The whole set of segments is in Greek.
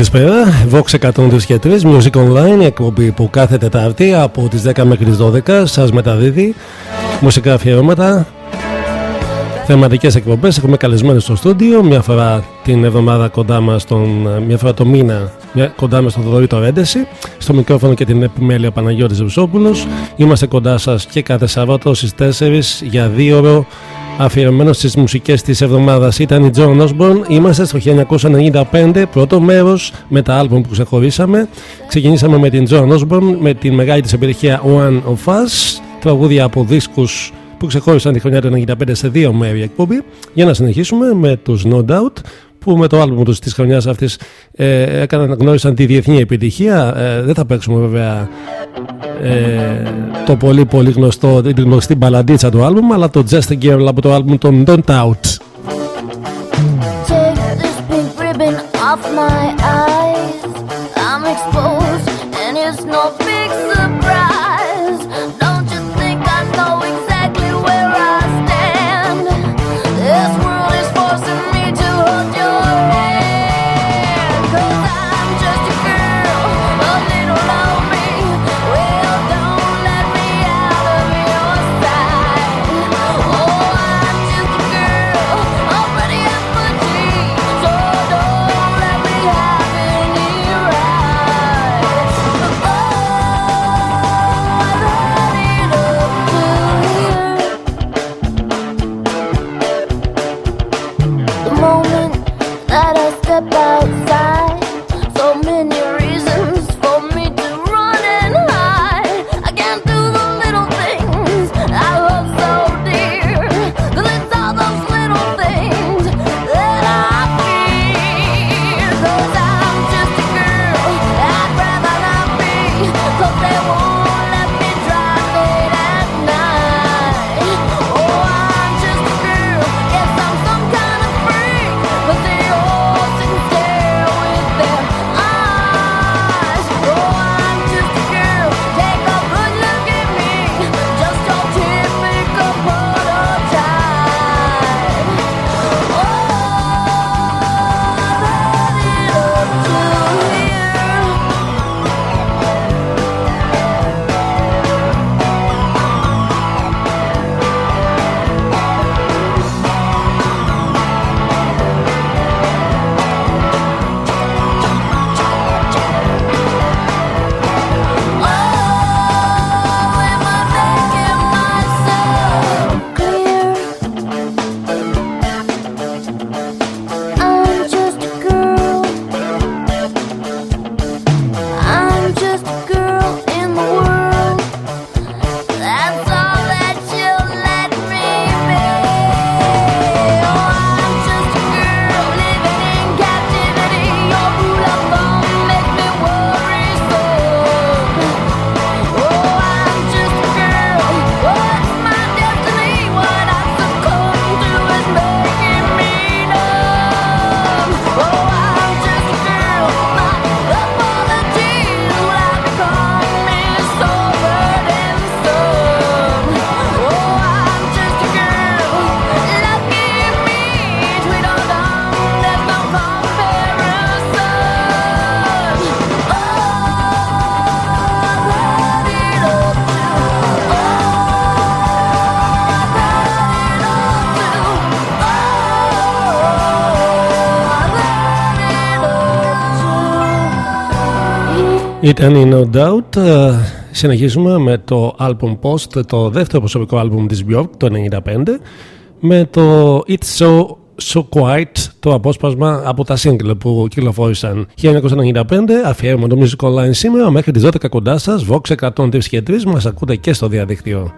Καλησπέρα, Vox 103 και 3, Music Online, εκπομπή που κάθε Τετάρτη από τις 10 μέχρι τις 12 σας μεταδίδει μουσικά αφιερώματα, θεματικές εκπομπές. Έχουμε καλεσμένους στο στούντιο, μια φορά την εβδομάδα κοντά μας, τον, μια φορά το μήνα μια, κοντά μας τον Θοδωρή το Ρέντεση, στο μικρόφωνο και την επιμέλεια Παναγιώτης Ρουσόπουλος. Είμαστε κοντά σας και κάθε Σαββάτο στις 4 για δύο ώρο αφιερωμένος στις μουσικές της εβδομάδας ήταν η John Osborne. Είμαστε στο 1995 πρώτο μέρος με τα άλμπουμ που ξεχωρίσαμε. Ξεκινήσαμε με την John Osborne με την μεγάλη της επιτυχία One of Us τραγούδια από δίσκους που ξεχώρισαν τη χρονιά του 1995 σε δύο μέρη εκπομπή. Για να συνεχίσουμε με τους No Doubt που με το άλμπουμ τους της χρονιάς αυτής ε, έκαναν, γνώρισαν τη διεθνή επιτυχία ε, δεν θα παίξουμε βέβαια ε, το πολύ πολύ γνωστό την γνωστή μπαλαντίτσα του άλμπουμ αλλά το Just a Girl από το άλμπουμ των Don't Out Take this pink ribbon off my eyes. Ήταν η No Doubt. Ε, συνεχίζουμε με το album Post, το δεύτερο προσωπικό album της Björk, το 1995, με το It's So So Quiet, το απόσπασμα από τα single που κυκλοφόρησαν 1995, αφιέρωμα το Music Online σήμερα μέχρι τις 12 κοντά σας, Vox 103 και 3, μας ακούτε και στο διαδίκτυο.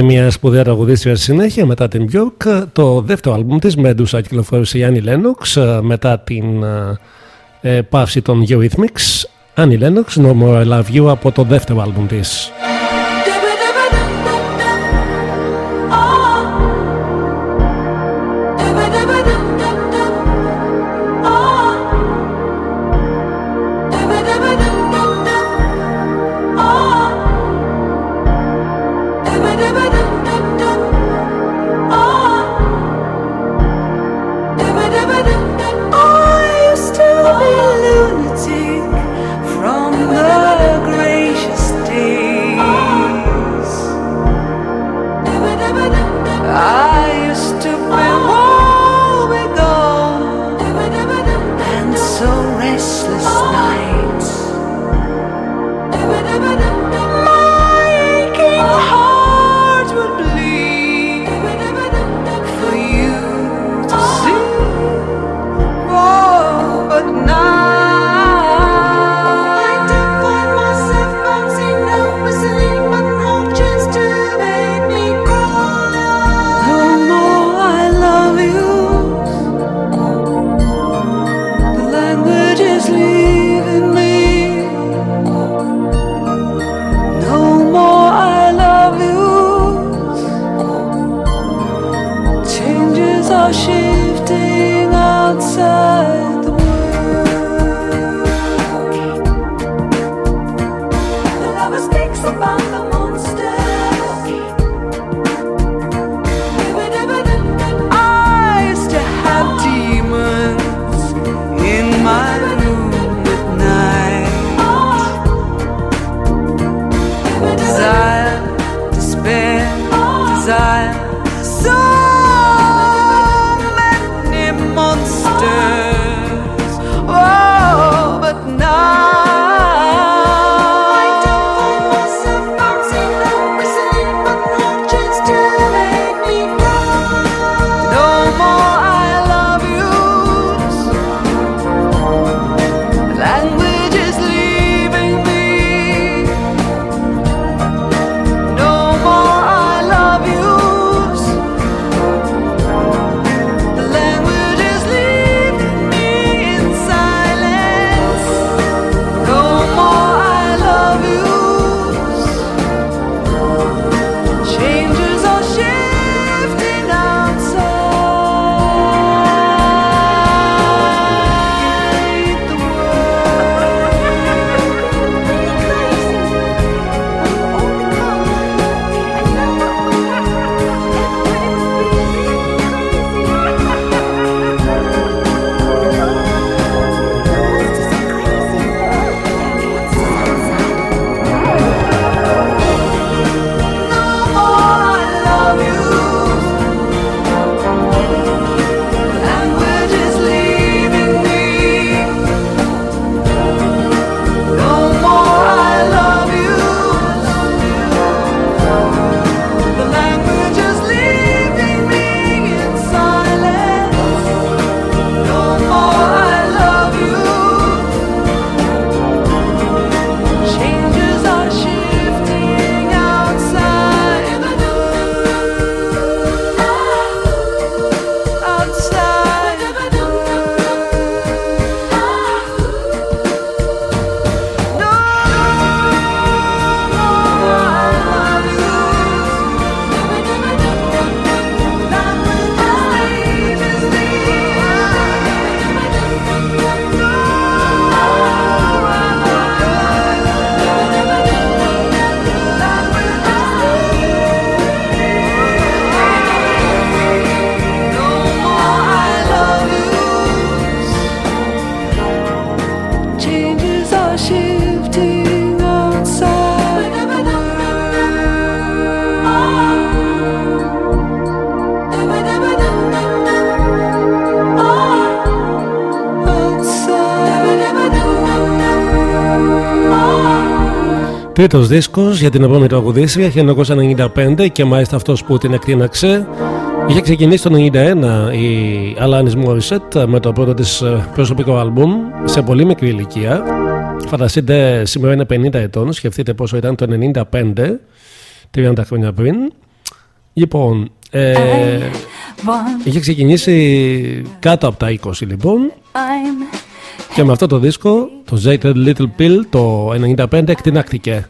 Είναι μια σπουδαία τραγουδίστρια συνέχεια μετά την Björk. Το δεύτερο άλμπουμ της Medusa κυκλοφόρησε η Άννη Λένοξ ε, μετά την ε, ε πάυση των Eurythmics. Άννη Λένοξ, No More από το δεύτερο άλμπουμ της. shifting outside. τρίτος δίσκος για την επόμενη τραγουδίστρια 1995 και μάλιστα αυτός που την εκτείναξε. Είχε ξεκινήσει το 1991 η Alanis Morissette με το πρώτο της ε, προσωπικό άλμπουμ σε πολύ μικρή ηλικία. Φανταστείτε σήμερα είναι 50 ετών σκεφτείτε πόσο ήταν το 95 30 χρόνια πριν. Λοιπόν ε, είχε ξεκινήσει κάτω από τα 20 λοιπόν. Και με αυτό το δίσκο, το Jaded Little Pill, το 1995 εκτινάχθηκε.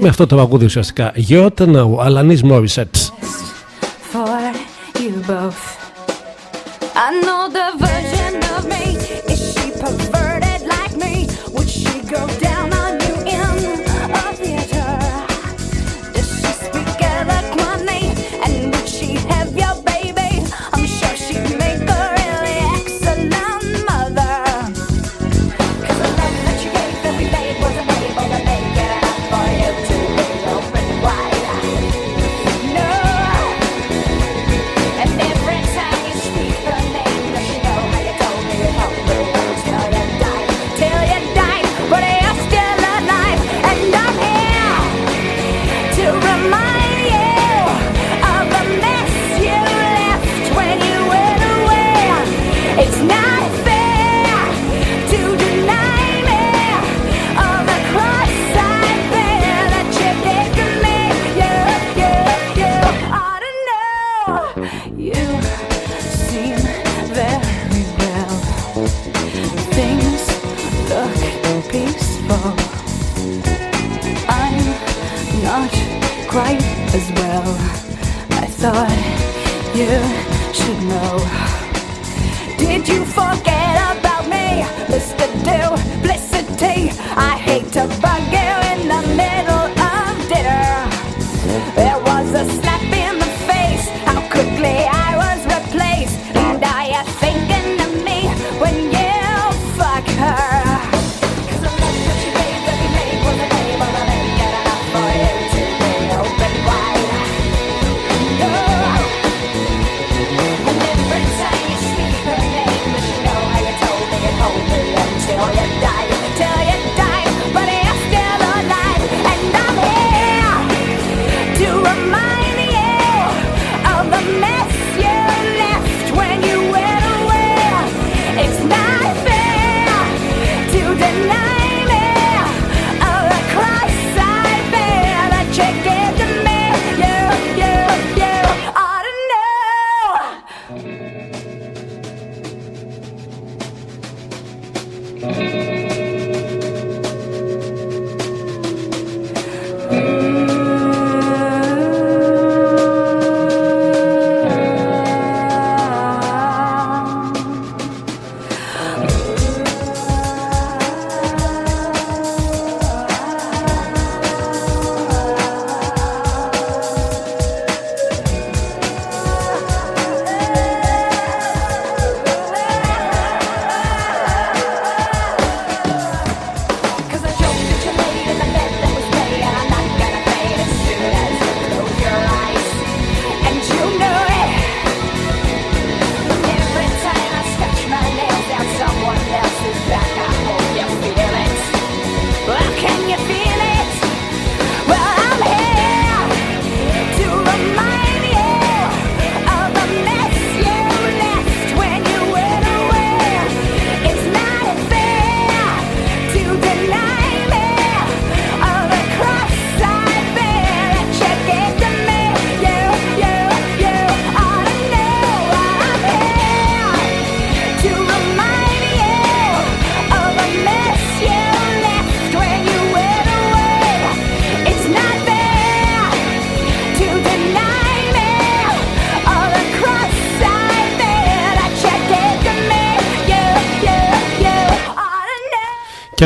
Με αυτό το παγκούδι ουσιαστικά. Γιώτα Ναού, Αλανής Μόρισετ. thought you should know. Did you forget about me, Mr. Duplicity? I hate to.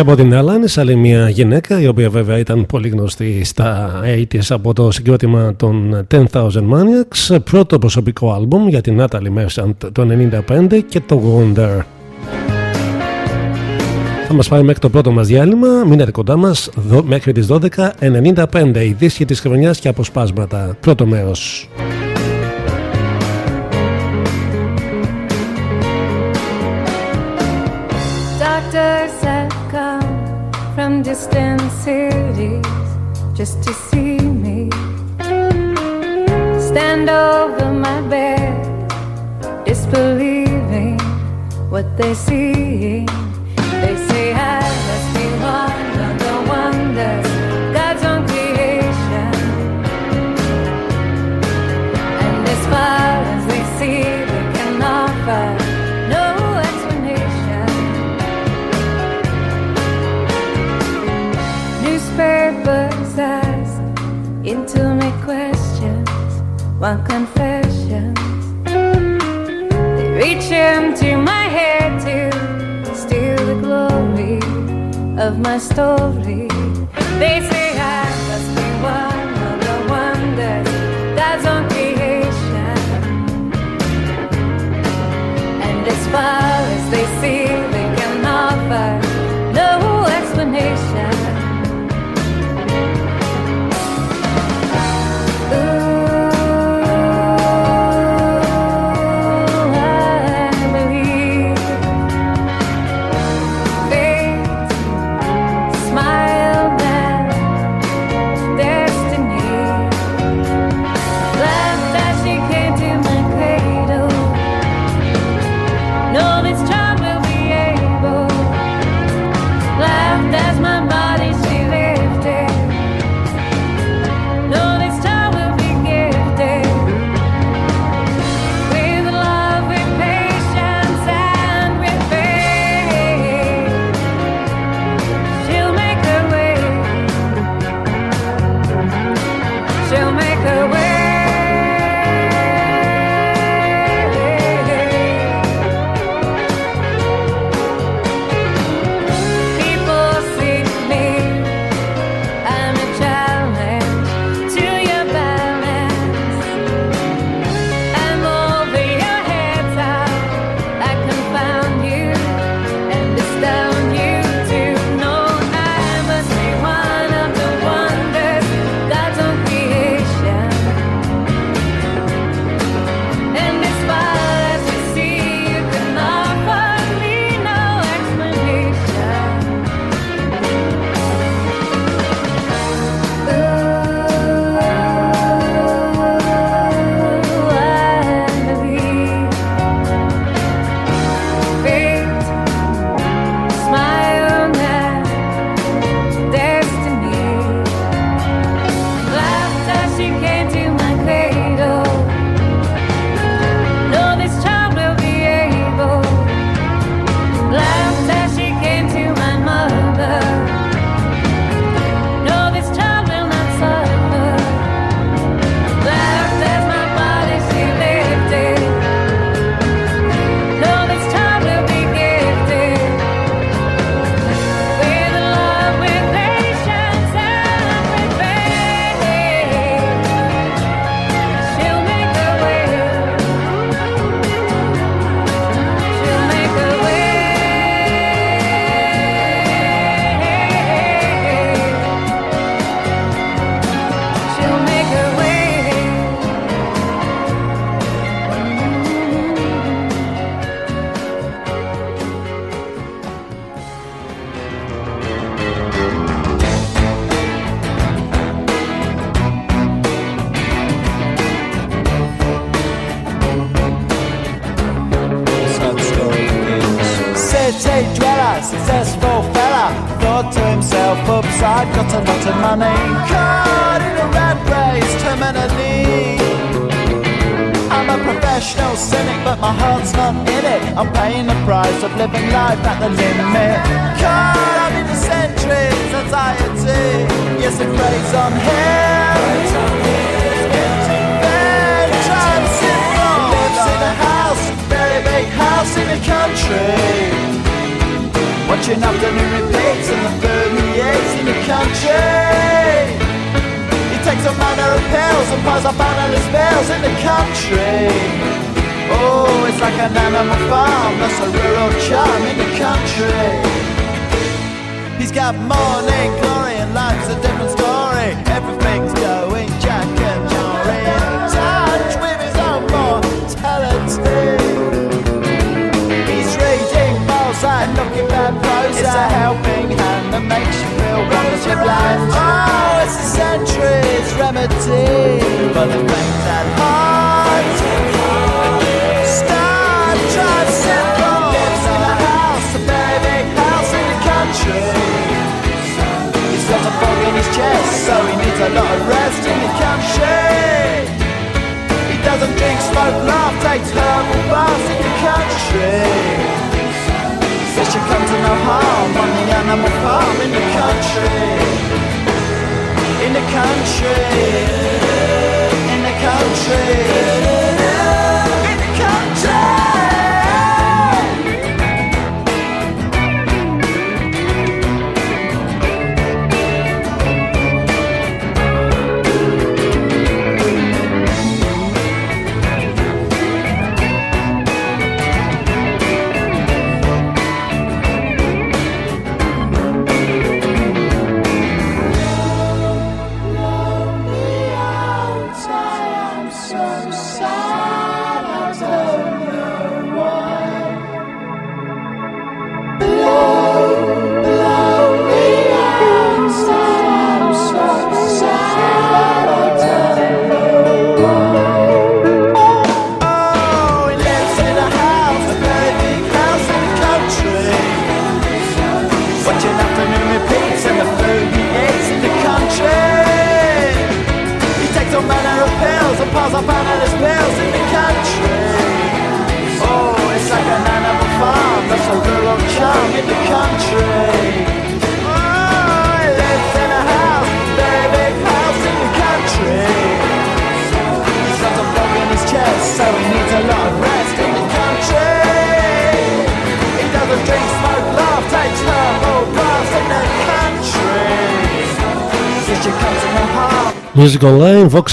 από την Alanis, άλλη μια γυναίκα η οποία βέβαια ήταν πολύ γνωστή στα 80s από το συγκρότημα των 10,000 Maniacs. Πρώτο προσωπικό άλμπουμ για την Άταλη Μέρσαντ το 95 και το Wonder. Θα μας πάει μέχρι το πρώτο μας διάλειμμα. Μείνετε κοντά μας. Δο, μέχρι τις 12.95 η δίσκη της χρονιάς και αποσπάσματα. Πρώτο μέρος. distant cities just to see me. Stand over my bed, disbelieving what they see. They say I must be one of the wonders. God's own creation. And as far as they see, they can offer. Into my questions, one confession. They reach into my head to steal the glory of my story. They say I must be one of the wonders that's on creation. And as far as they see, they can offer no explanation.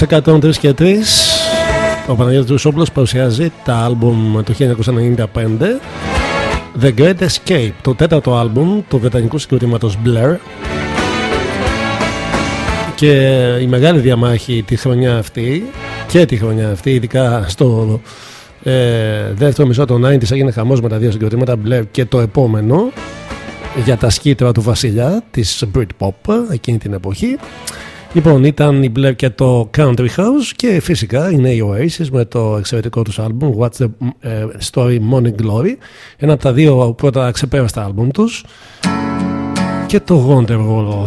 Vox 103 και 3. Ο Παναγιώτης Ρουσόπουλος παρουσιάζει τα άλμπουμ του 1995 The Great Escape, το τέταρτο άλμπουμ του βρετανικού συγκροτήματος Blair. Και η μεγάλη διαμάχη τη χρονιά αυτή και τη χρονιά αυτή, ειδικά στο ε, δεύτερο μισό των 90's έγινε χαμός με τα δύο συγκροτήματα Blair και το επόμενο για τα σκήτρα του βασιλιά της Britpop εκείνη την εποχή Λοιπόν, ήταν η Blair και το Country House και φυσικά είναι οι Oasis με το εξαιρετικό τους άλμπουμ What's the ε, Story Morning Glory. Ένα από τα δύο πρώτα ξεπέραστα άλμπουμ τους. Και το Wonderwall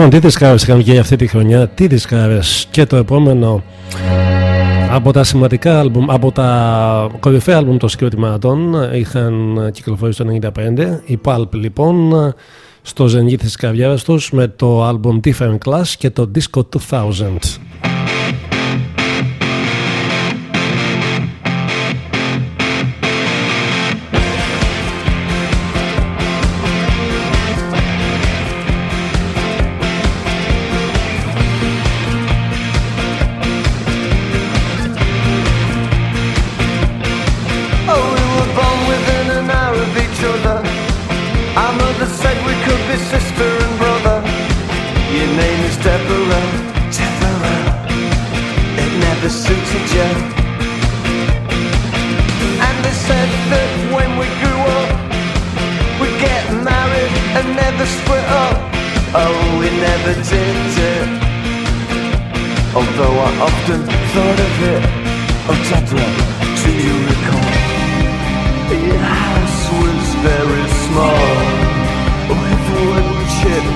Λοιπόν, τι δισκάρες είχαν βγει αυτή τη χρονιά, τι δισκάρες και το επόμενο από τα σημαντικά άλμπουμ, από τα κορυφαία άλμπουμ των Security Marathon είχαν κυκλοφορήσει το 1995. Η Pulp λοιπόν στο ζενγί της καριέρας τους με το άλμπουμ Different Class και το Disco 2000. Our mother said we could be sister and brother. Your name is Deborah, Deborah. It never suited you. And they said that when we grew up, we'd get married and never split up. Oh, we never did it. Although I often thought of it. Oh, Deborah,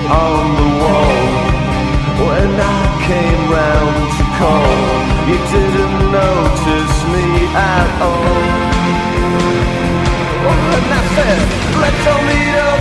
on the wall. When I came round to call You didn't notice me at all. And I said, let's all meet up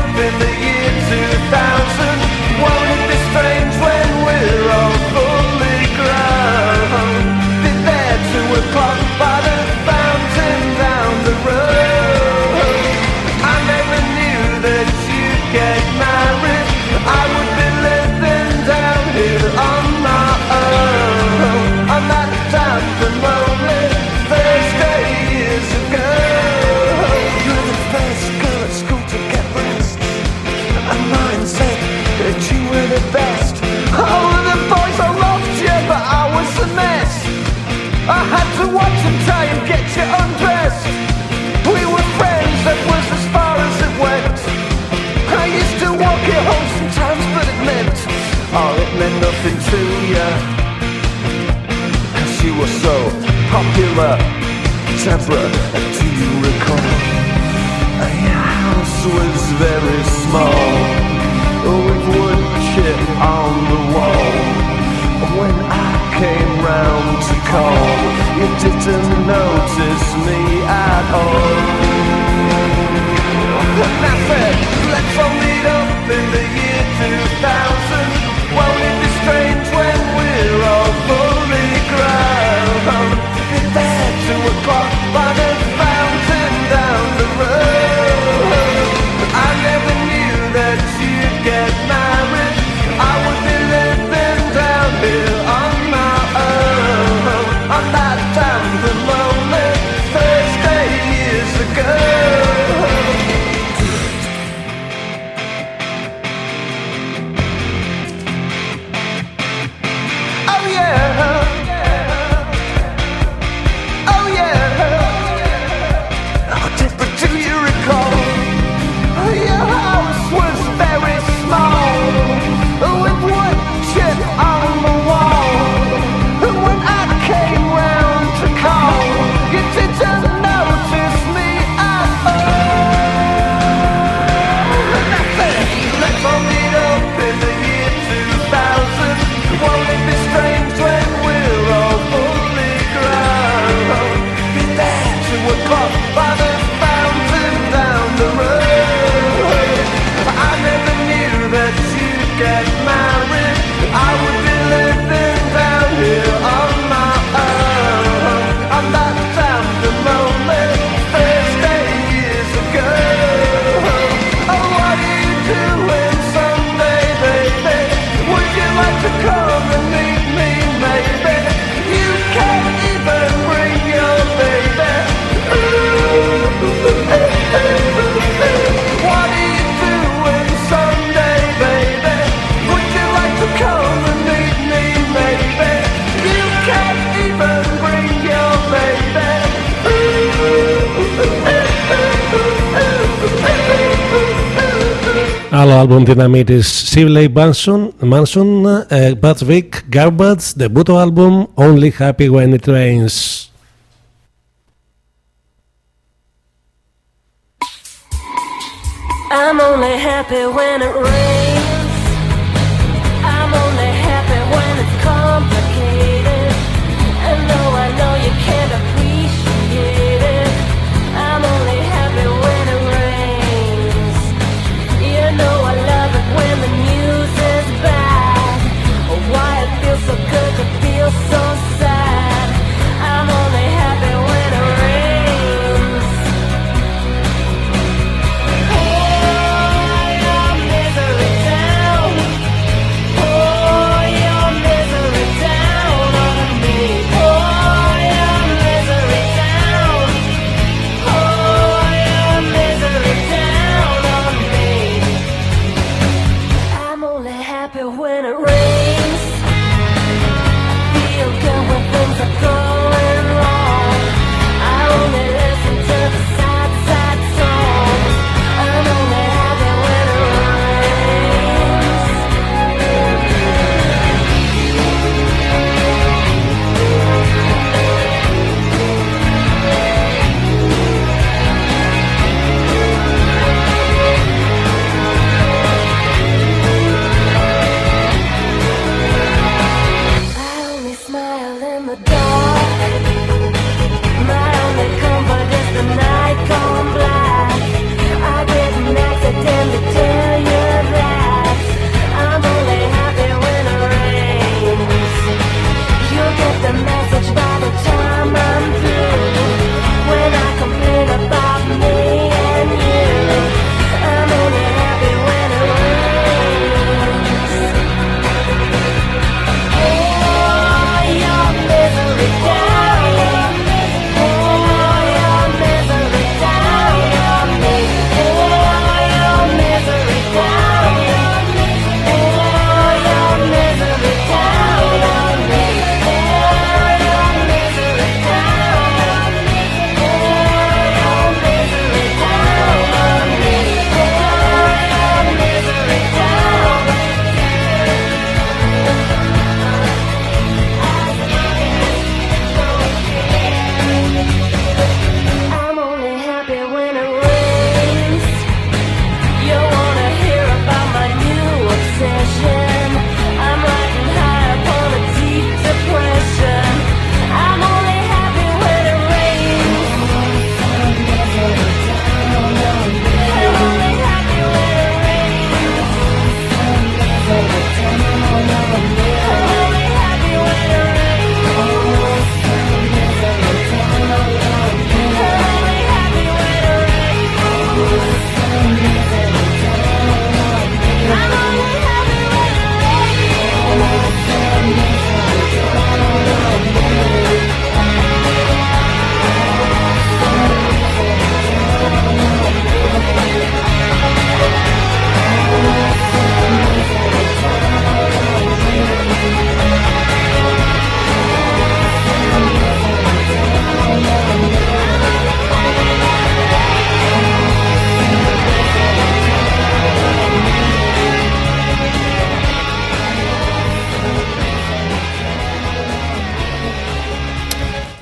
meant nothing to you Cause you were so popular Deborah, do you recall? Your house was very small With wood chip on the wall. When I came round to call You didn't notice me at all. And I said, let's all meet up in the year 2000 by the fountain down the road. album Dynamite is Manson, Manson uh, Patrick Garbage, debut album Only Happy When It Rains. I'm only happy when it rains.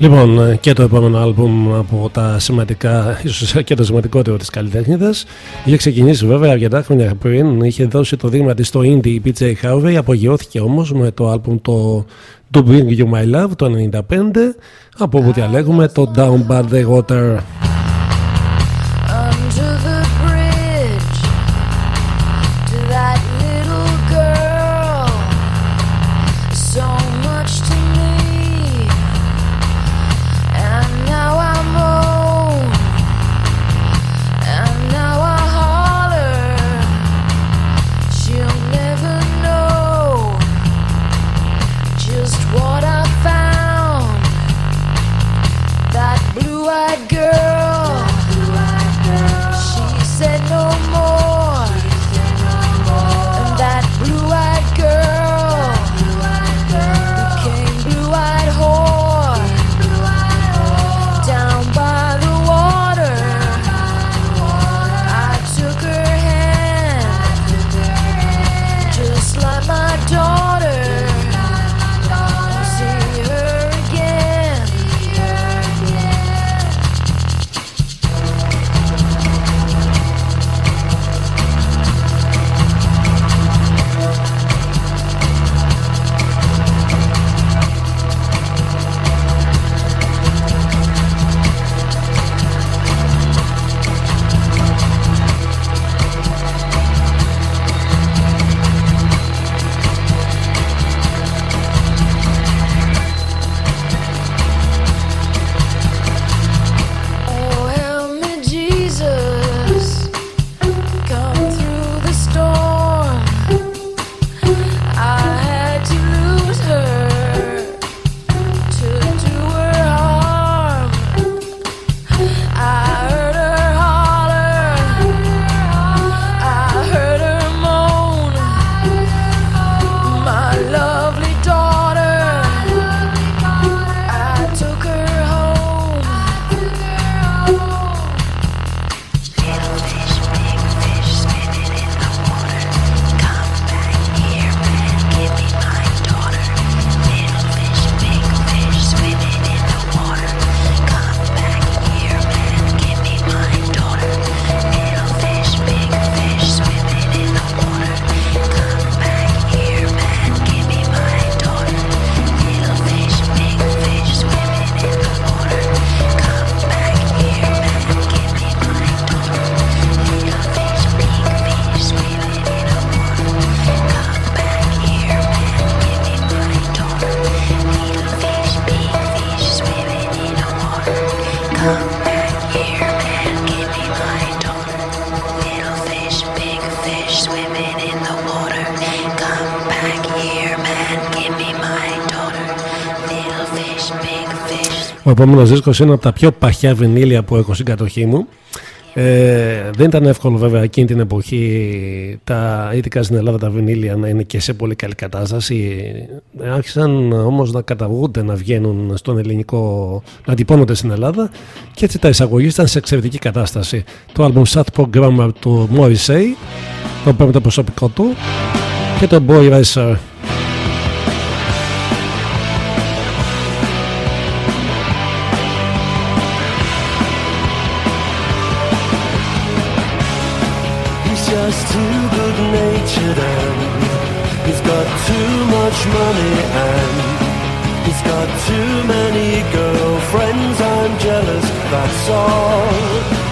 Λοιπόν, ε, και το επόμενο άλμπουμ από τα σημαντικά, ίσως και το σημαντικότερο της καλλιτέχνητας είχε ξεκινήσει βέβαια αρκετά χρόνια πριν, είχε δώσει το δείγμα της στο indie η PJ Harvey, απογειώθηκε όμως με το άλμπουμ το To Bring You My Love το 95, από όπου διαλέγουμε το Down By The Water. Επόμενος δίσκος είναι από τα πιο παχιά βινίλια που έχω στην κατοχή μου. Ε, δεν ήταν εύκολο βέβαια εκείνη την εποχή τα ειδικά στην Ελλάδα τα βινίλια να είναι και σε πολύ καλή κατάσταση. Άρχισαν όμως να καταγούνται να βγαίνουν στον ελληνικό να τυπώνονται στην Ελλάδα και έτσι τα εισαγωγή ήταν σε εξαιρετική κατάσταση. Το album Southpaw Grammar του Morrissey το πέμπτο προσωπικό του και το Boy Racer money and he's got too many girlfriends. I'm jealous, that's all.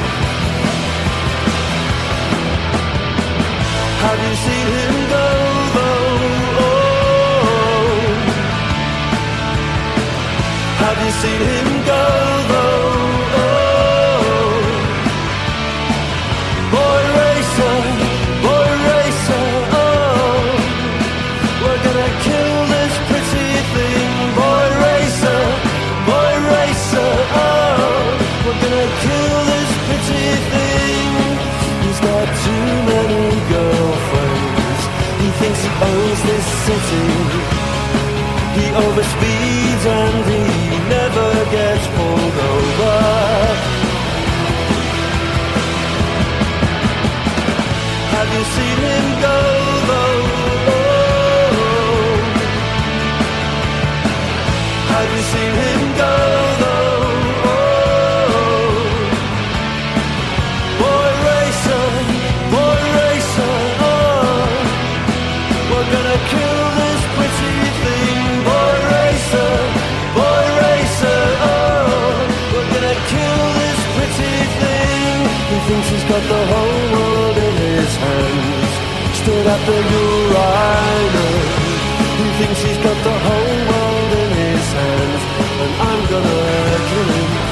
Have you seen him go though? Oh. Have you seen him the whole world in his hands. Stood at the urinal. He thinks he's got the whole world in his hands, and I'm gonna kill him.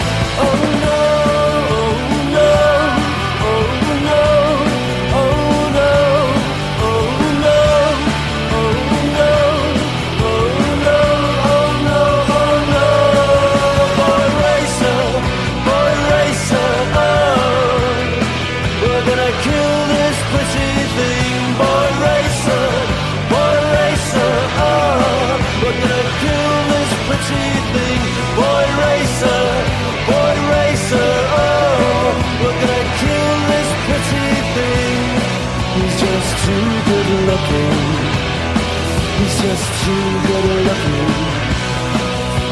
Just too good looking.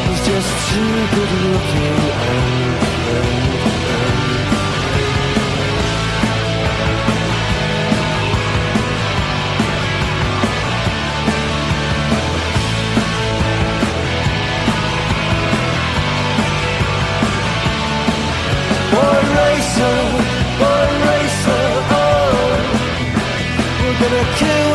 He's just too good looking. And, and. Boy racer, boy racer, oh We're gonna kill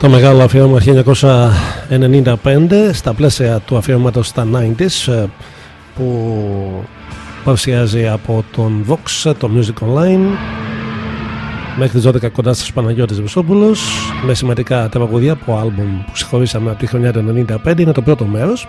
Το μεγάλο αφιέρωμα 1995 στα πλαίσια του αφιέρωματος στα 90s ε, που παρουσιάζει από τον Vox το Music Online. Μέχρι τις 12 κοντά στους Παναγιώτης Βεσόπουλος με σημαντικά τραγουδία από άλμπουμ που συγχωρήσαμε από τη χρονιά του 95 είναι το πρώτο μέρος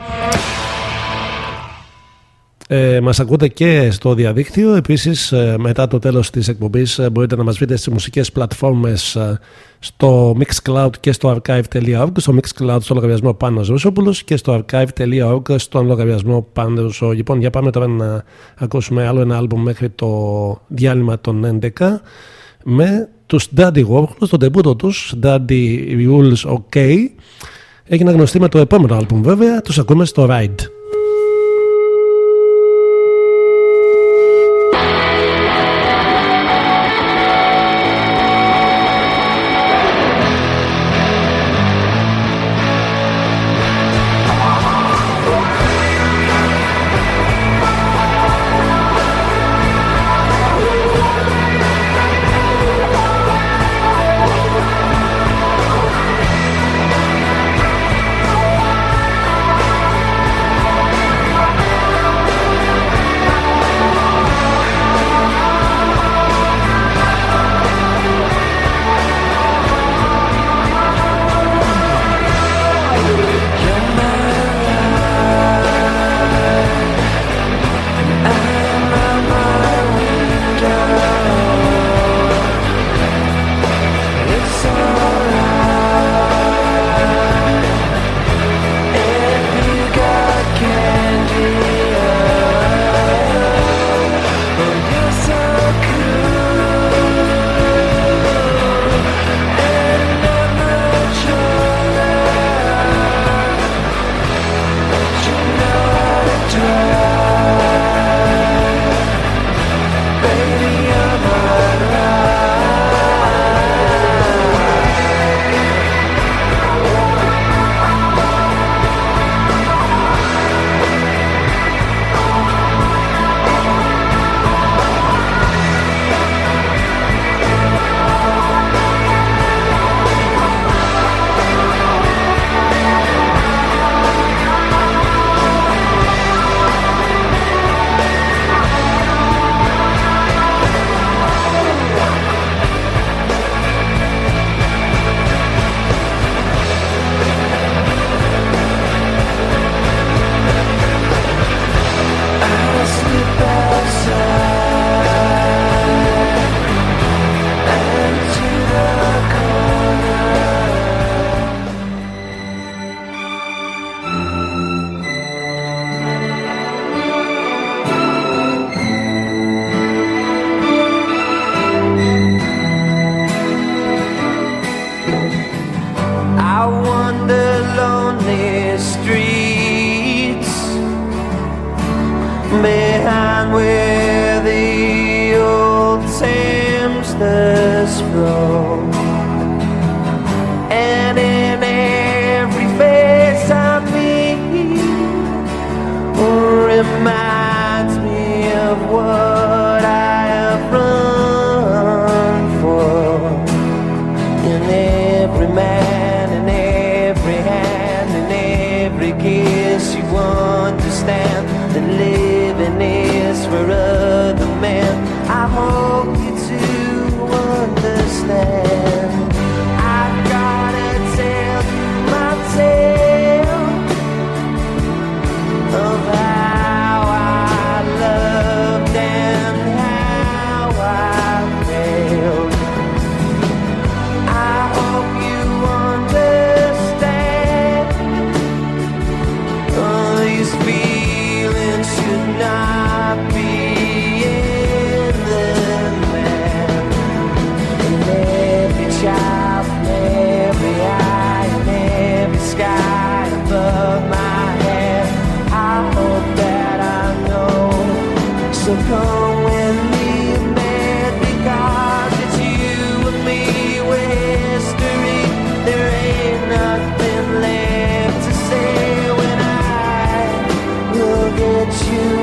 ε, μας ακούτε και στο διαδίκτυο. Επίσης ε, μετά το τέλος της εκπομπής ε, μπορείτε να μας βρείτε στις μουσικές πλατφόρμες ε, στο Mixcloud και στο archive.org στο Mixcloud στο λογαριασμό Πάνος Ρουσόπουλος και στο archive.org στον λογαριασμό Πάνος Ρουσό. Λοιπόν για πάμε τώρα να ακούσουμε άλλο ένα άλμπουμ μέχρι το διάλειμμα των 11 με τους Daddy Warhols, το τεμπούτο τους Daddy Rules OK. Έγινε γνωστή με το επόμενο άλμπουμ βέβαια. Τους ακούμε στο Ride get you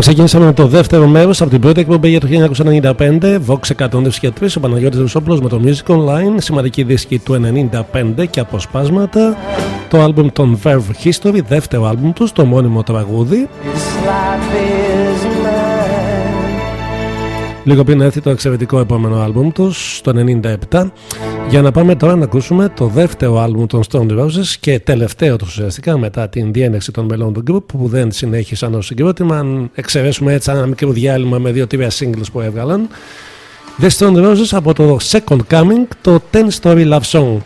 Λοιπόν, ξεκινήσαμε με το δεύτερο μέρος από την πρώτη εκπομπή για το 1995, Vox 103 ο Παναγιώτης Ρουσόπουλος με το Music Online, σημαντική δίσκη του 1995 και αποσπάσματα, το άλμπουμ των Verve History, δεύτερο άλμπουμ τους, το μόνιμο τραγούδι. Λίγο πριν έρθει το εξαιρετικό επόμενο άλμπουμ τους, το 1997. Για να πάμε τώρα να ακούσουμε το δεύτερο άλμου των Stone Roses και τελευταίο του ουσιαστικά μετά την διένεξη των μελών του group που δεν συνέχισαν ως συγκρότημα. Αν εξαιρέσουμε έτσι ένα μικρό διάλειμμα με δύο-τρία singles που έβγαλαν. The Stone Roses από το Second Coming το 10 Story Love Song.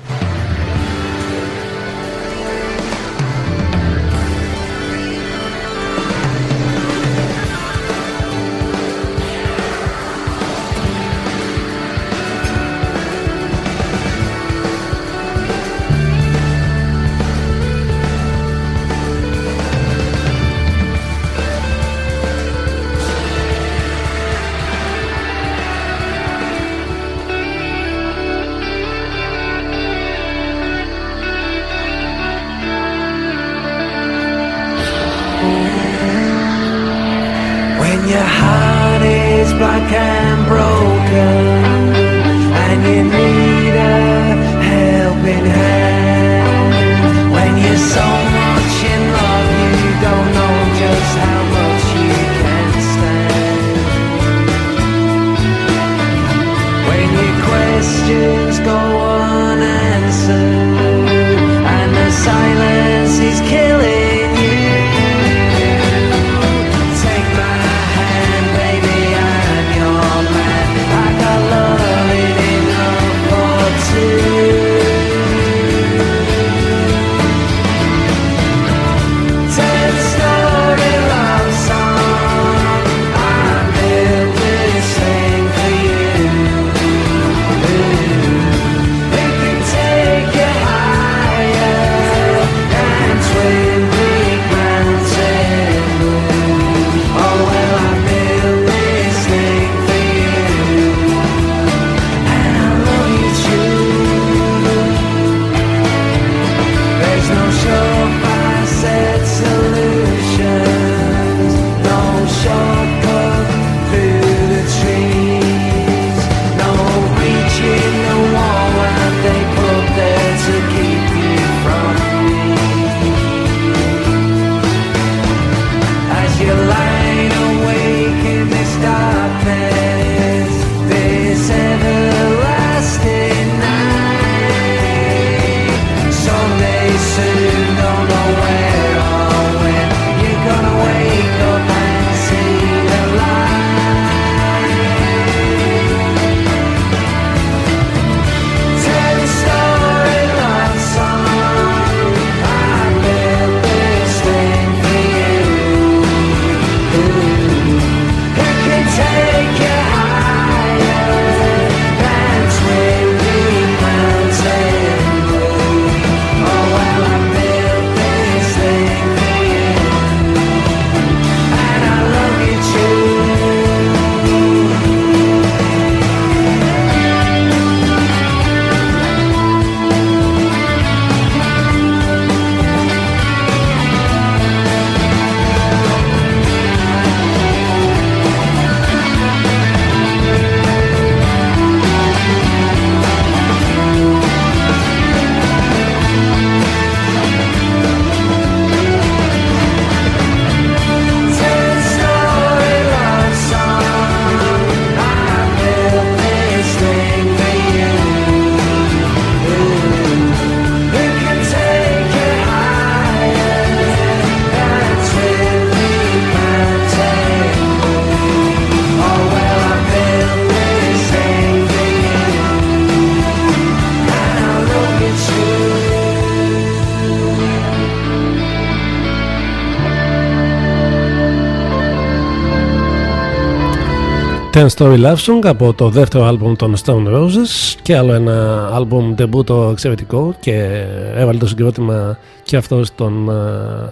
Time Story Love Song από το δεύτερο άλμπουμ των Stone Roses και άλλο ένα άλμπουμ τεμπούτο εξαιρετικό και έβαλε το συγκρότημα και αυτό στον, ε,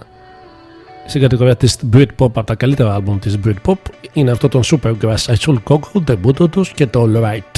στην κατηγορία της Britpop από τα καλύτερα άλμπουμ της Britpop. Είναι αυτό των Supergrass I Coco ντεμπούτο τους και το All Right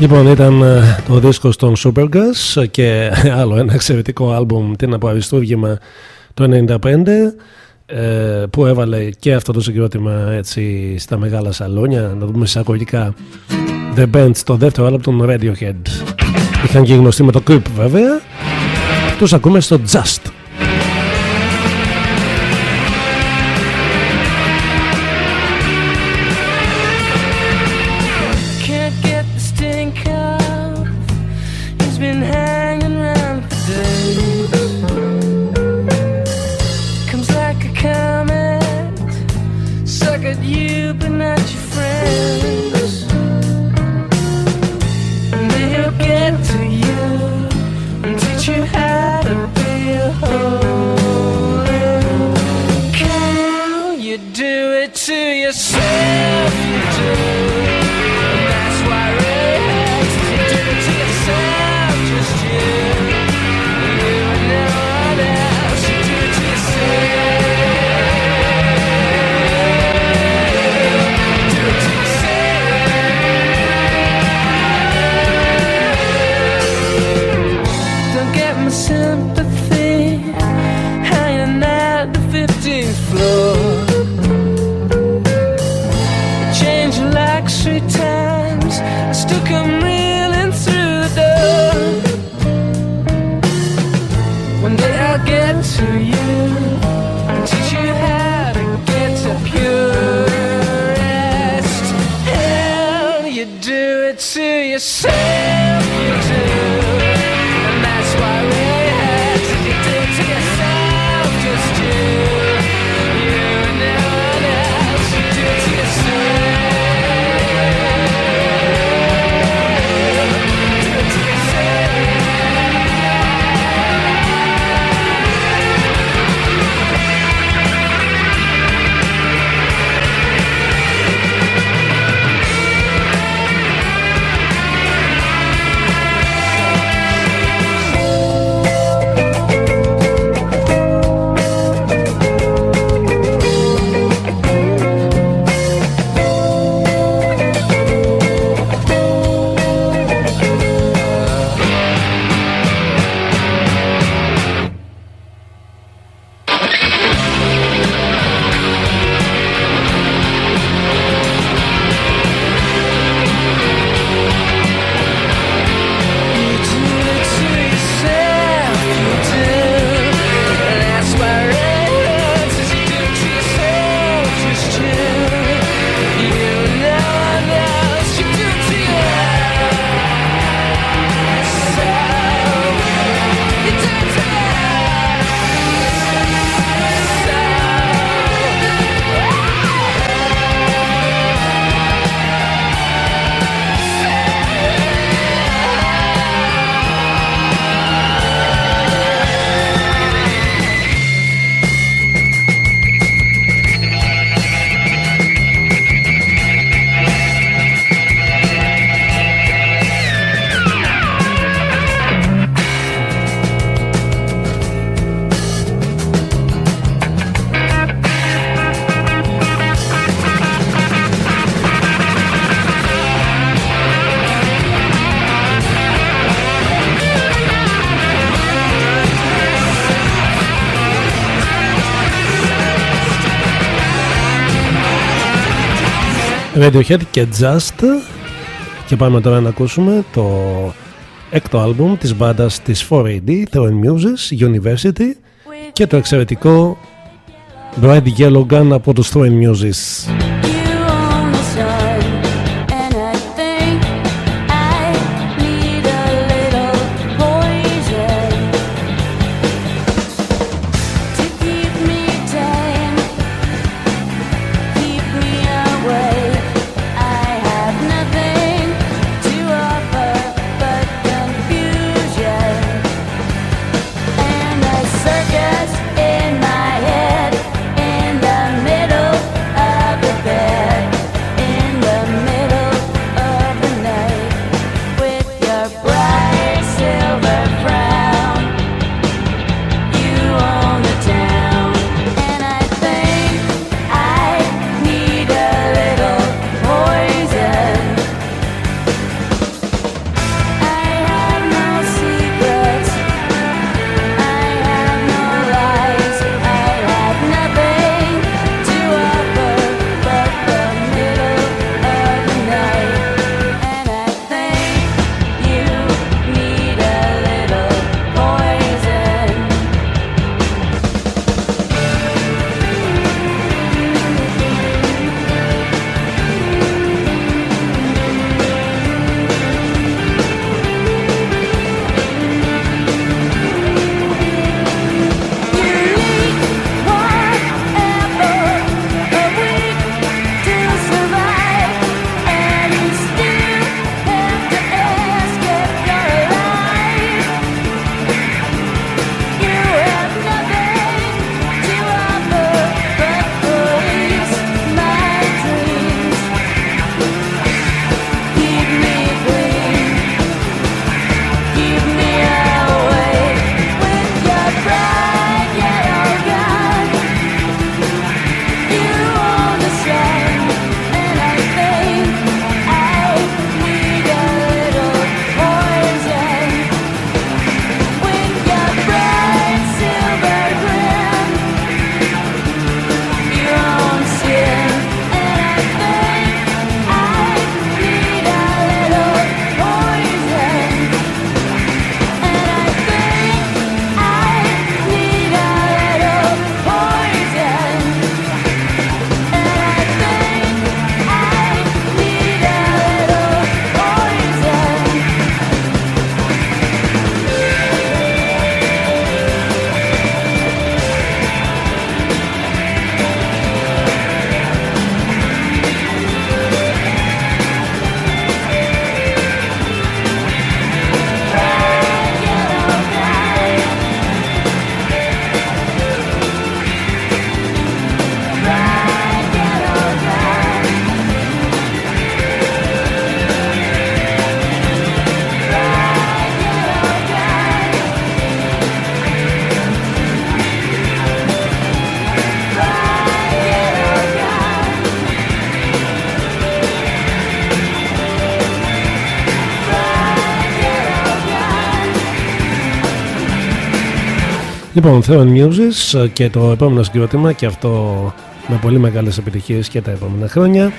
Λοιπόν, ήταν ε, το δίσκο των Supergas και άλλο ένα εξαιρετικό άλμπουμ, τι να αριστούργημα το 1995 ε, που έβαλε και αυτό το συγκρότημα έτσι στα μεγάλα σαλόνια, να δούμε εισαγωγικά The Band το δεύτερο άλμπουμ των Radiohead. Είχαν και γνωστοί με το Creep βέβαια. Τους ακούμε στο Just. Radiohead και Just και πάμε τώρα να ακούσουμε το έκτο άλμπουμ της μπάντας της 4AD, Throwing Muses, University και το εξαιρετικό Bright Yellow Gun από τους Throwing Muses. Λοιπόν, Throne Muses ε, και το επόμενο συγκρότημα και αυτό με πολύ μεγάλες επιτυχίες και τα επόμενα χρόνια.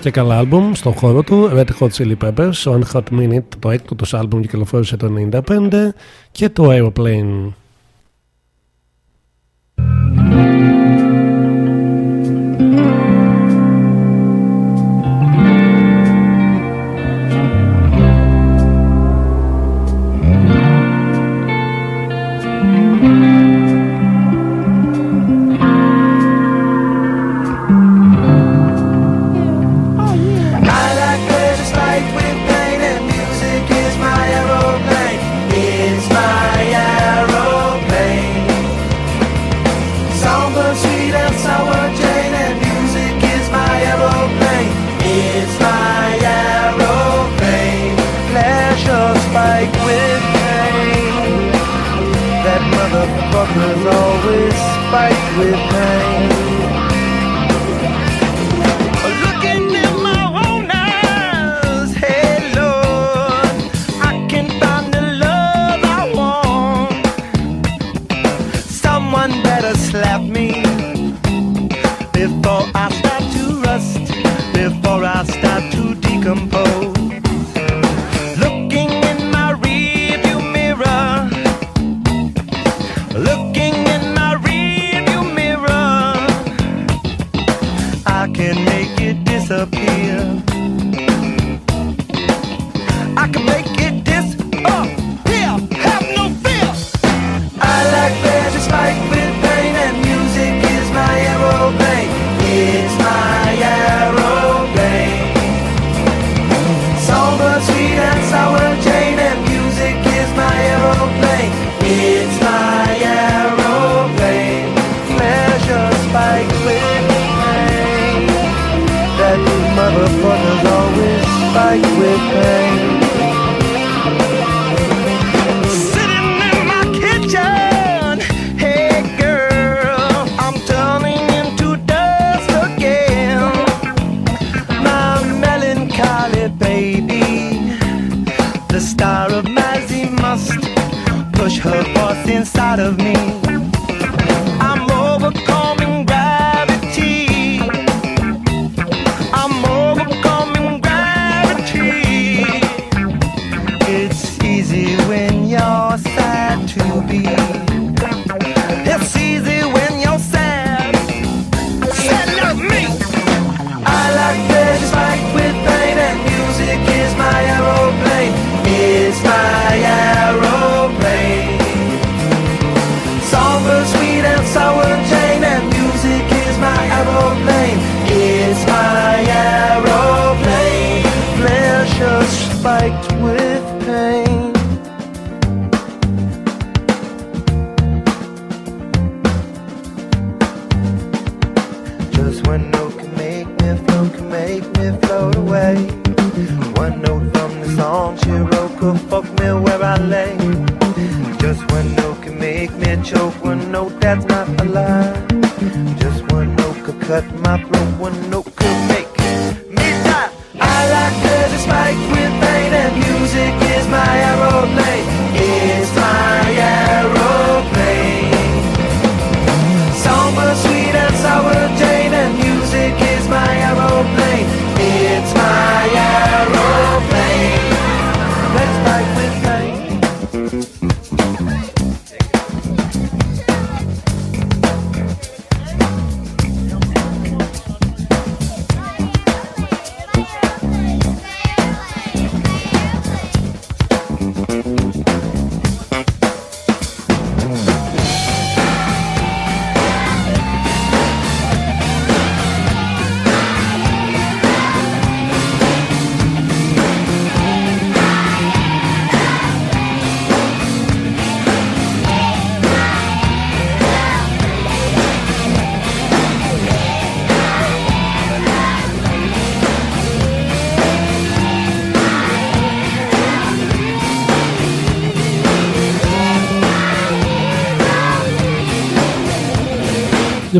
Και καλά άλμπουμ στον χώρο του Red Hot Chili Peppers One Hot Minute το έκτο τους άλμπουμ κυκλοφόρησε το 95 και το Aeroplane.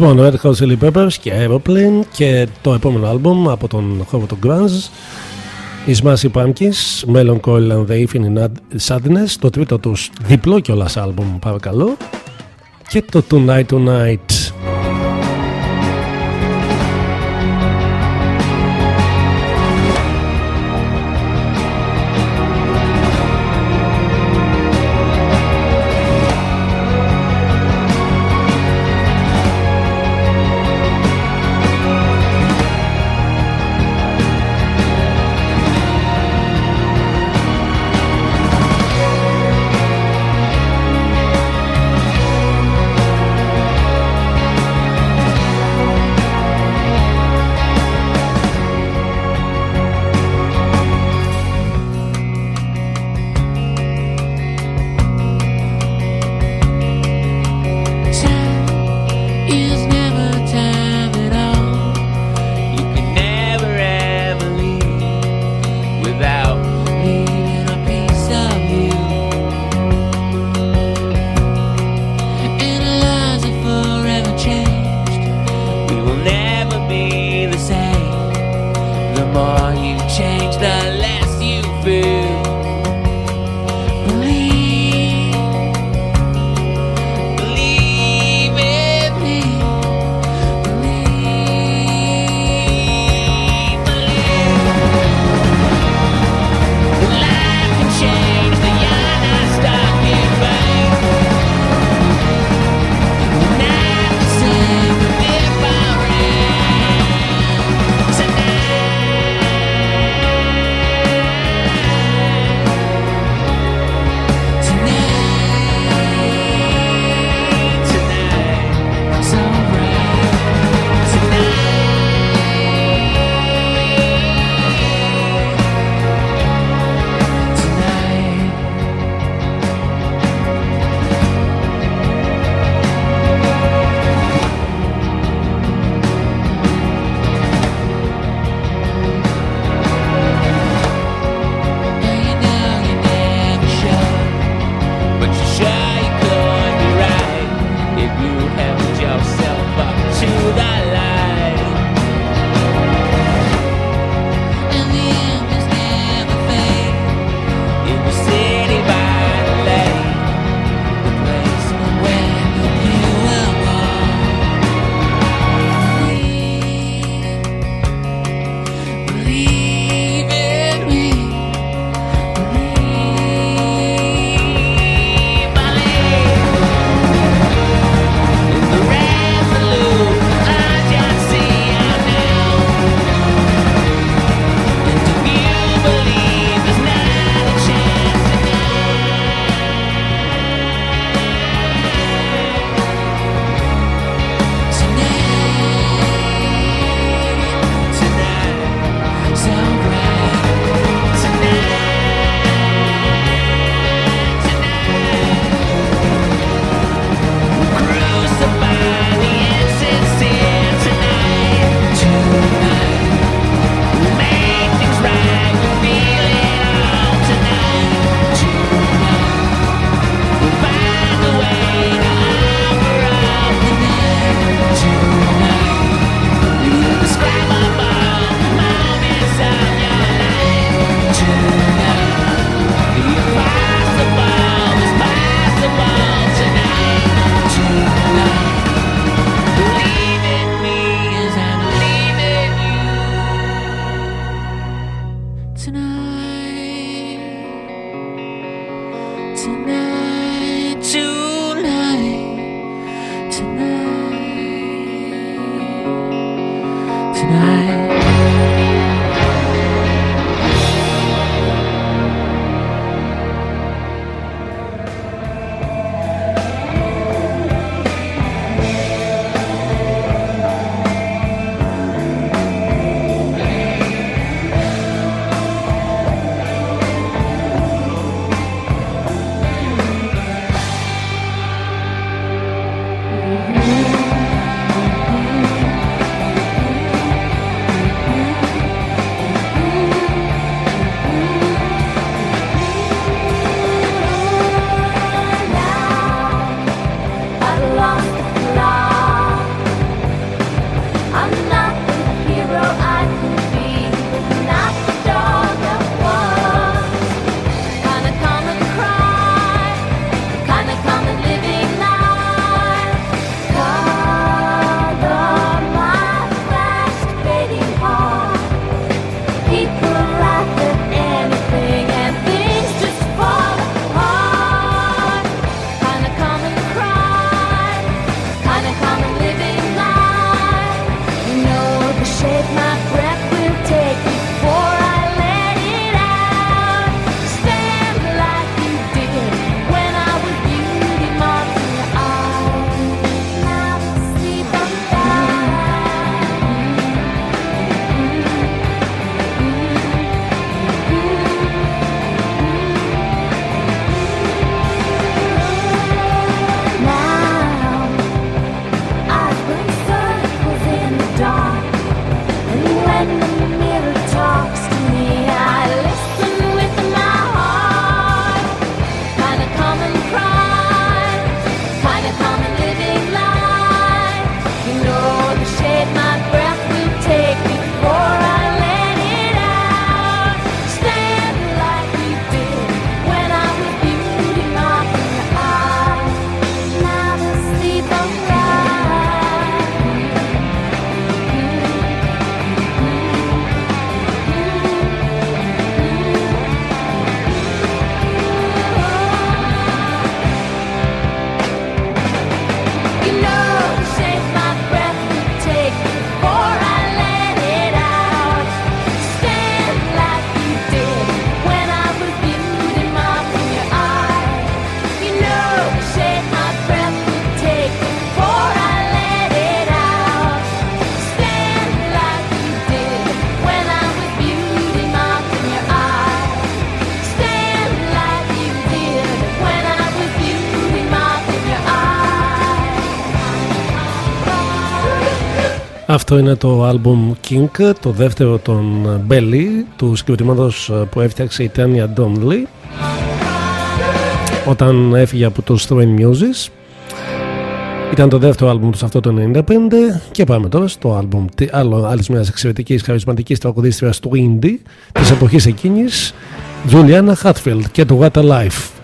Λοιπόν, Red Hot Chili Peppers και Aeroplane και το επόμενο άλμπομ από τον χώρο του Grunge η Smashy Pumpkins, Coil and the Infinite Sadness το τρίτο τους διπλό κιόλας άλμπομ παρακαλώ και το Tonight Tonight Αυτό είναι το album King, το δεύτερο των Belly, του συγκροτήματος που έφτιαξε η Tanya Donnelly όταν έφυγε από το Strain Music. Ήταν το δεύτερο άλμπουμ τους αυτό το 95 και πάμε τώρα στο άλμπουμ άλλο άλλης μιας εξαιρετικής χαρισματικής τραγουδίστριας του indie της εποχής εκείνης Juliana Hatfield και το What a Life.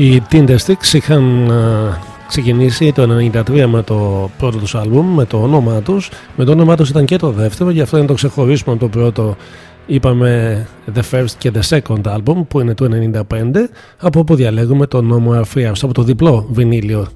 Οι Tindersticks είχαν α, ξεκινήσει το 1993 με το πρώτο τους άλμπουμ, με το όνομά τους. Με το όνομά τους ήταν και το δεύτερο, γι' αυτό είναι το ξεχωρίσουμε από το πρώτο είπαμε The First και The Second Album που είναι το 1995 από όπου διαλέγουμε το νόμο Αφρίας από το διπλό βινίλιο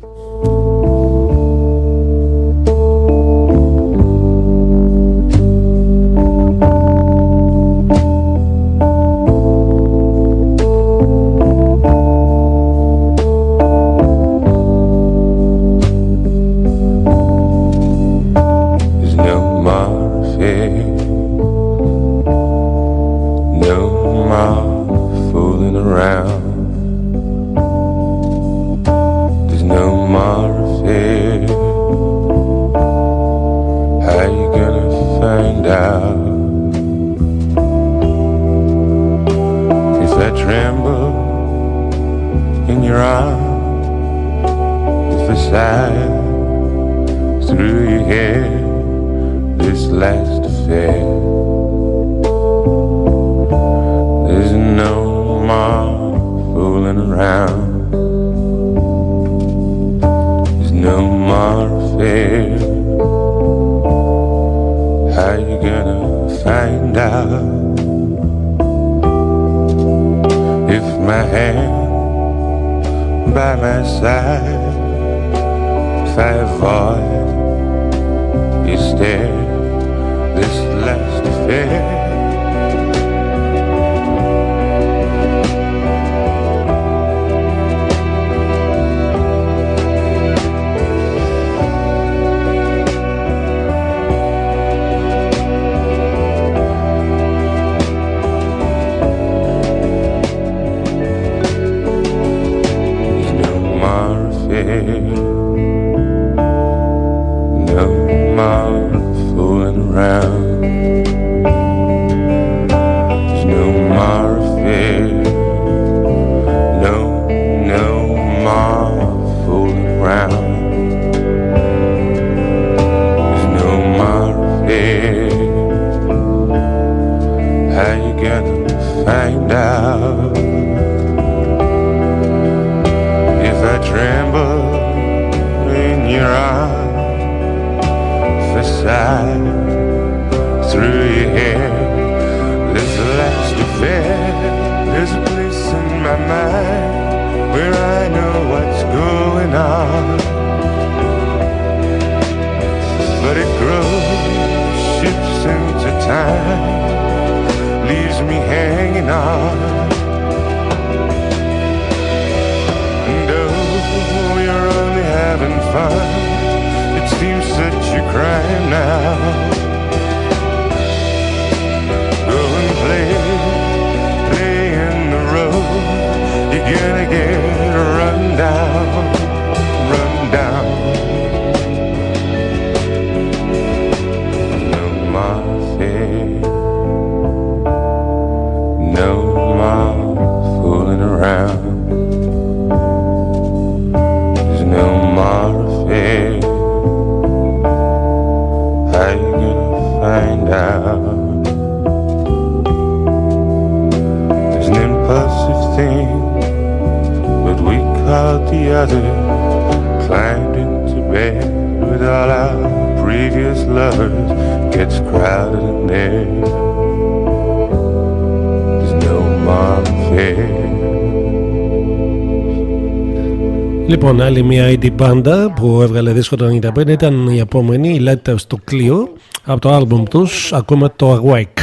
Λοιπόν, άλλη μια indie μπάντα που έβγαλε δίσκο το 95 ήταν η επόμενη, η Letters to Clio, από το άλμπουμ τους, ακούμε το Awake.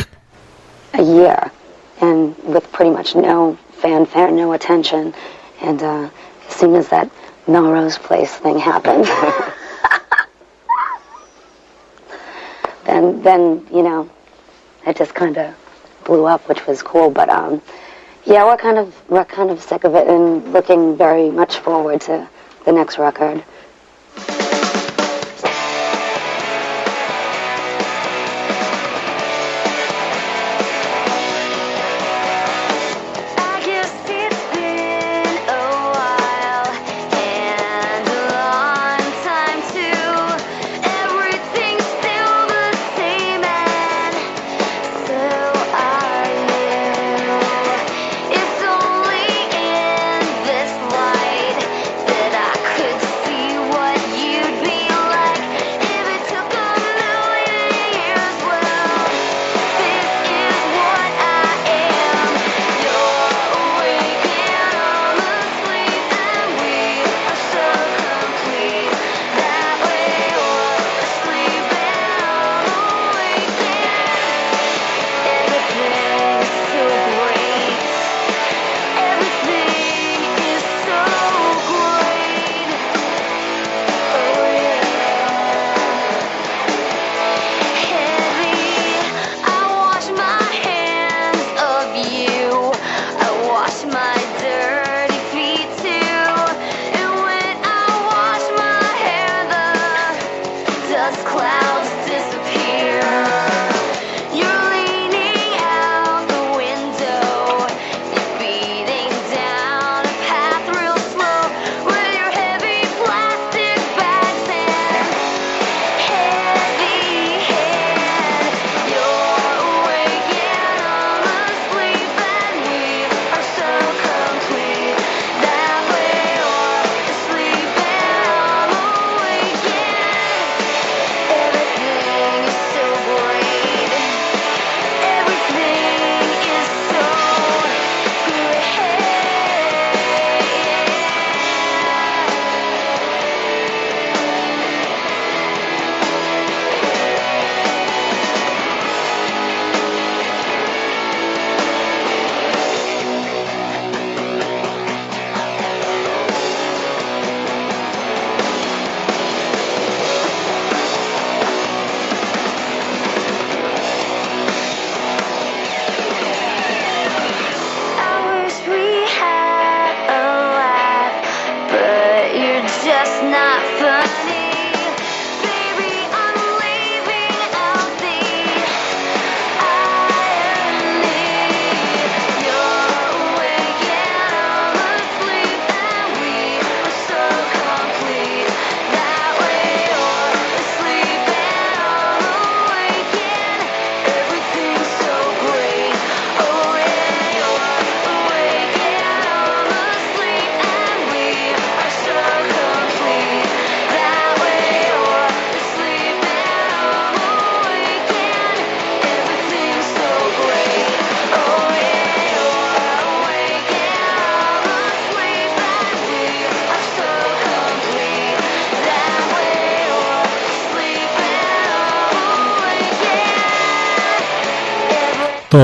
A year, and with pretty much no fanfare, no attention, and uh, as soon as that Melrose Place thing happened, then, then, you know, it just kind of blew up, which was cool, but um, yeah, we're kind of we're kind of sick of it and looking very much forward to the next record.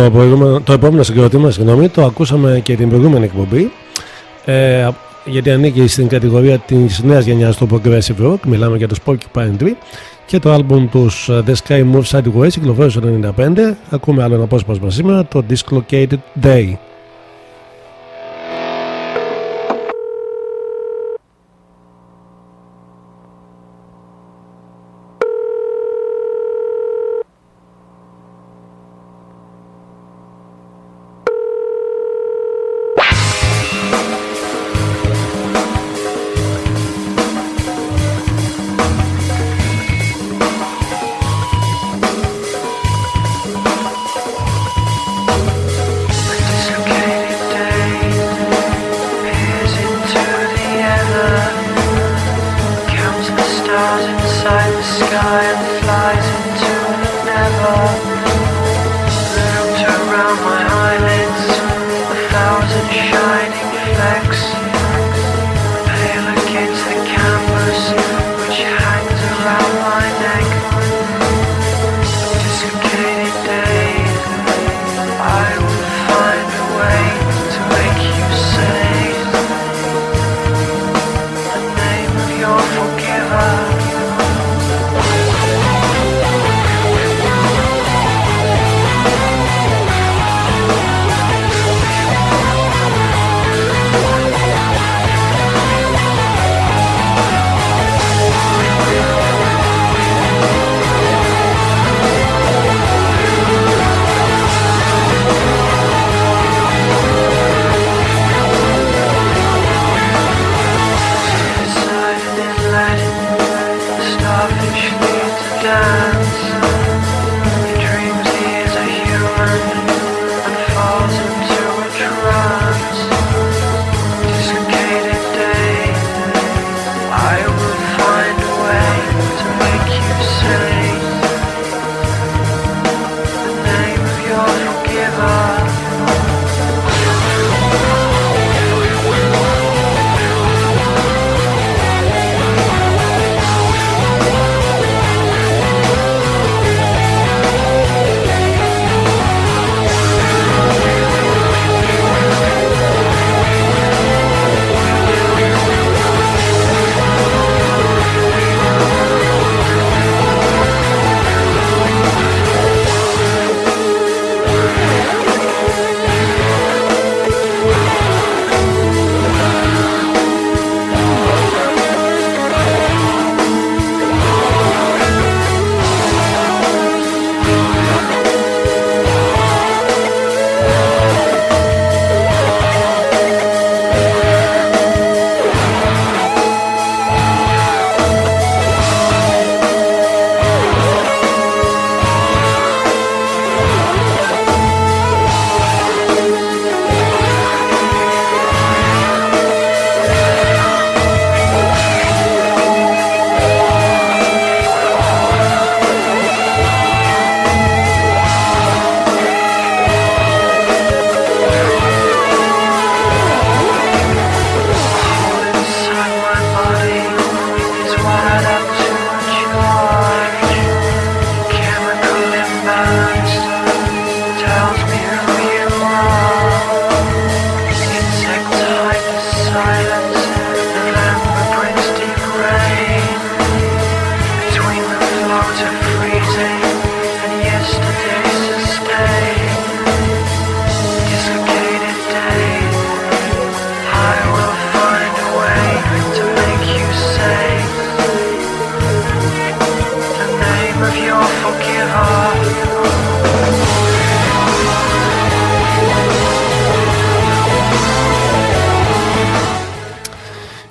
Το, προηγούμενο- το επόμενο συγκρότημα, συγγνώμη, το ακούσαμε και την προηγούμενη εκπομπή. Ε, γιατί ανήκει στην κατηγορία της νέας γενιάς του Progressive Rock. Μιλάμε για το Porcupine Tree. Και το άλμπουμ τους ε, The Sky Moves Sideways κυκλοφόρησε το 1995. Ακούμε άλλο ένα απόσπασμα σήμερα, το Dislocated Day. stars inside the sky and flies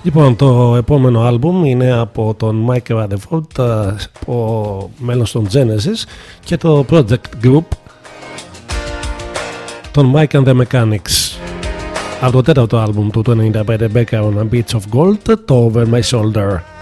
Λοιπόν, το επόμενο άλμπουμ είναι από τον Mike Rutherford, ο μέλος των Genesis και το Project Group των Mike and the Mechanics. Από το τέταρτο άλμπουμ του το 95 Baker on a Beach of Gold, το Over My Shoulder.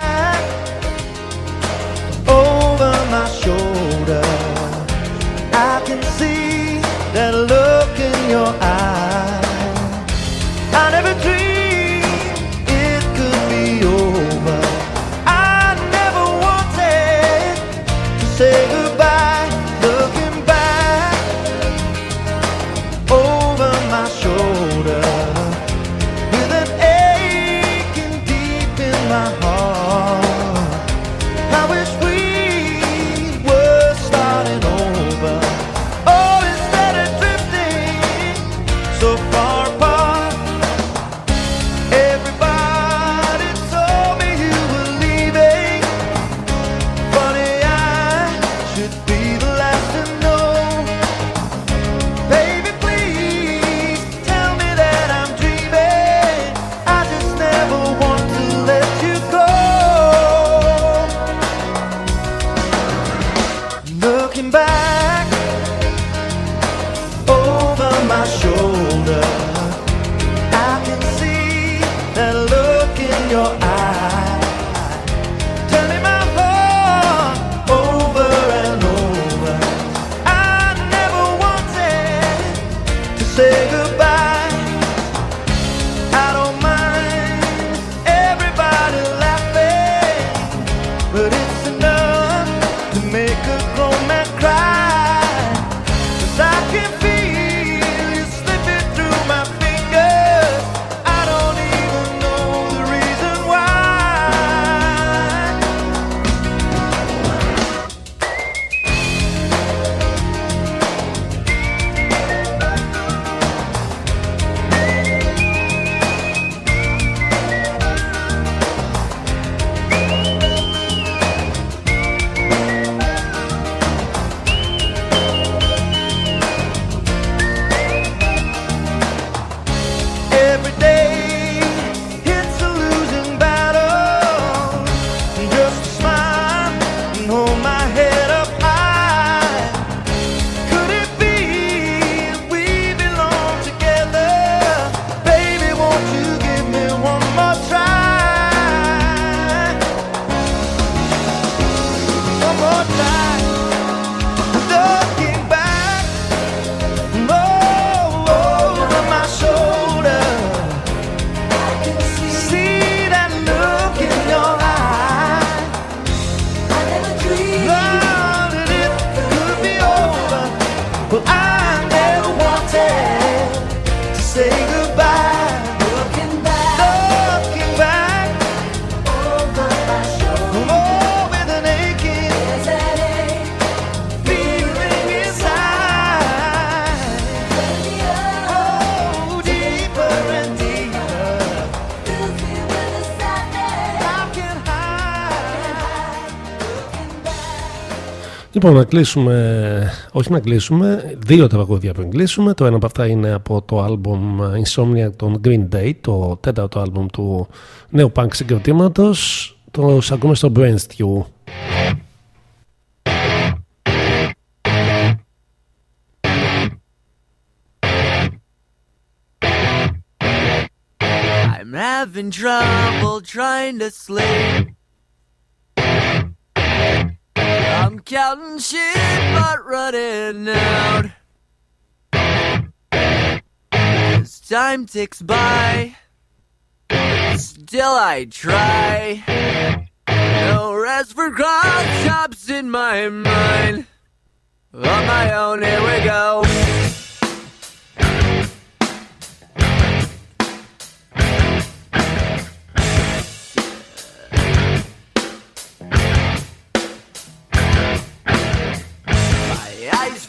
Λοιπόν, να κλείσουμε, όχι να κλείσουμε, δύο τραγούδια πριν κλείσουμε. Το ένα από αυτά είναι από το άλμπουμ Insomnia των Green Day, το τέταρτο άλμπουμ του νέου punk συγκροτήματος. Το ακούμε στο Brain Stew. I'm having trouble trying to sleep. I'm counting shit but running out. As time ticks by, still I try. No rest for cross chops in my mind. On my own, here we go.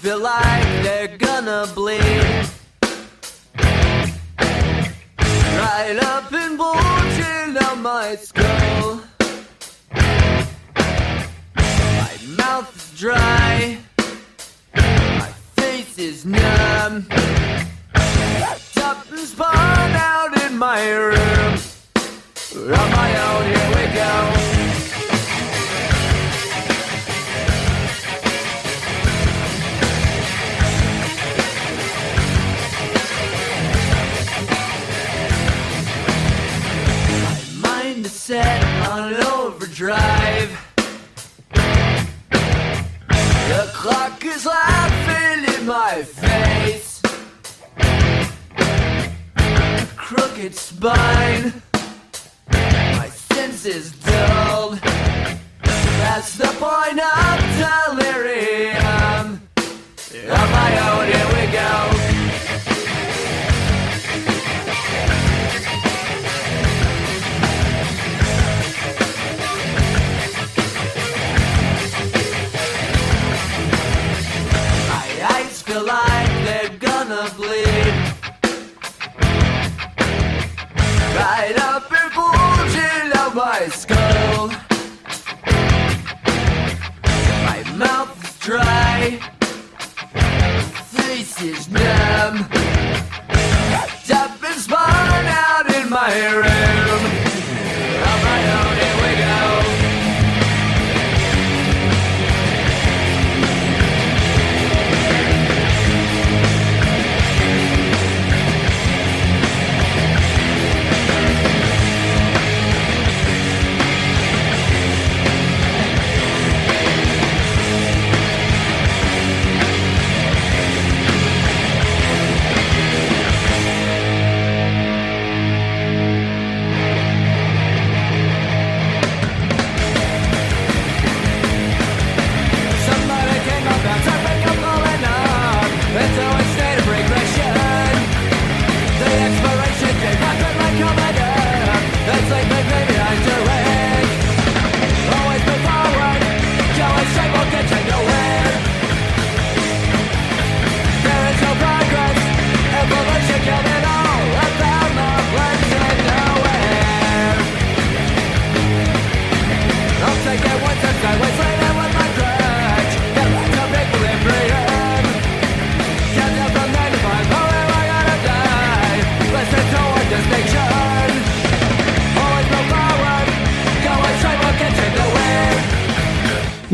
Feel like they're gonna bleed. Right up and bulging down my skull. My mouth is dry. My face is numb. And spun out in my room. On my own, here we go. Set on overdrive. The clock is laughing in my face. Crooked spine, my senses dulled. That's the point of delirium. On my own, here we go. Gonna bleed. Right up and bulging out my skull. My mouth is dry. Face is numb. Wrapped up and spun out in my room.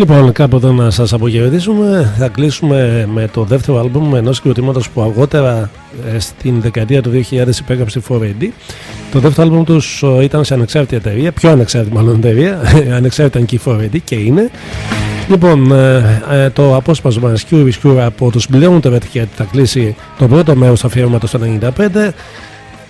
Λοιπόν, κάπου εδώ να σας αποχαιρετήσουμε. Θα κλείσουμε με το δεύτερο άλμπουμ ενός συγκροτήματος που αργότερα ε, στην δεκαετία του 2000 υπέγραψε η 4AD. Το δεύτερο άλμπουμ τους ε, ήταν σε ανεξάρτητη εταιρεία, πιο ανεξάρτητη μάλλον εταιρεία, ανεξάρτητα ήταν και η 4AD και είναι. Λοιπόν, ε, ε, το απόσπασμα Scure Scure από τους Blonde Red Hat θα κλείσει το πρώτο μέρος του αφιέρωματος στο 95.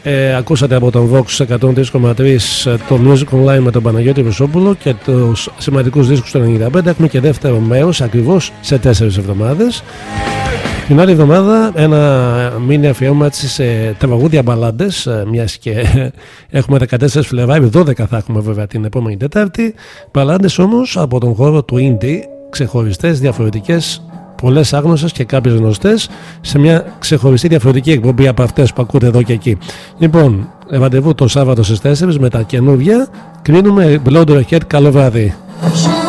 Ε, ακούσατε από τον Vox 103,3 ε, το Music Online με τον Παναγιώτη Βεσόπουλο και τους σημαντικούς δίσκους του 95. Έχουμε και δεύτερο μέρος ακριβώς σε τέσσερις εβδομάδες. Την άλλη εβδομάδα ένα μήνυμα αφιέρωμα έτσι σε τραγούδια μπαλάντες ε, μιας και έχουμε 14 Φλεβάρι, 12 θα έχουμε βέβαια την επόμενη Τετάρτη. Μπαλάντες όμως από τον χώρο του Indie, ξεχωριστές, διαφορετικές πολλές άγνωστες και κάποιες γνωστές σε μια ξεχωριστή διαφορετική εκπομπή από αυτές που ακούτε εδώ και εκεί. Λοιπόν, ραντεβού το Σάββατο στις 4 με τα καινούργια. Κλείνουμε Blood Red Hat. Καλό βράδυ. She